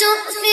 تؤثر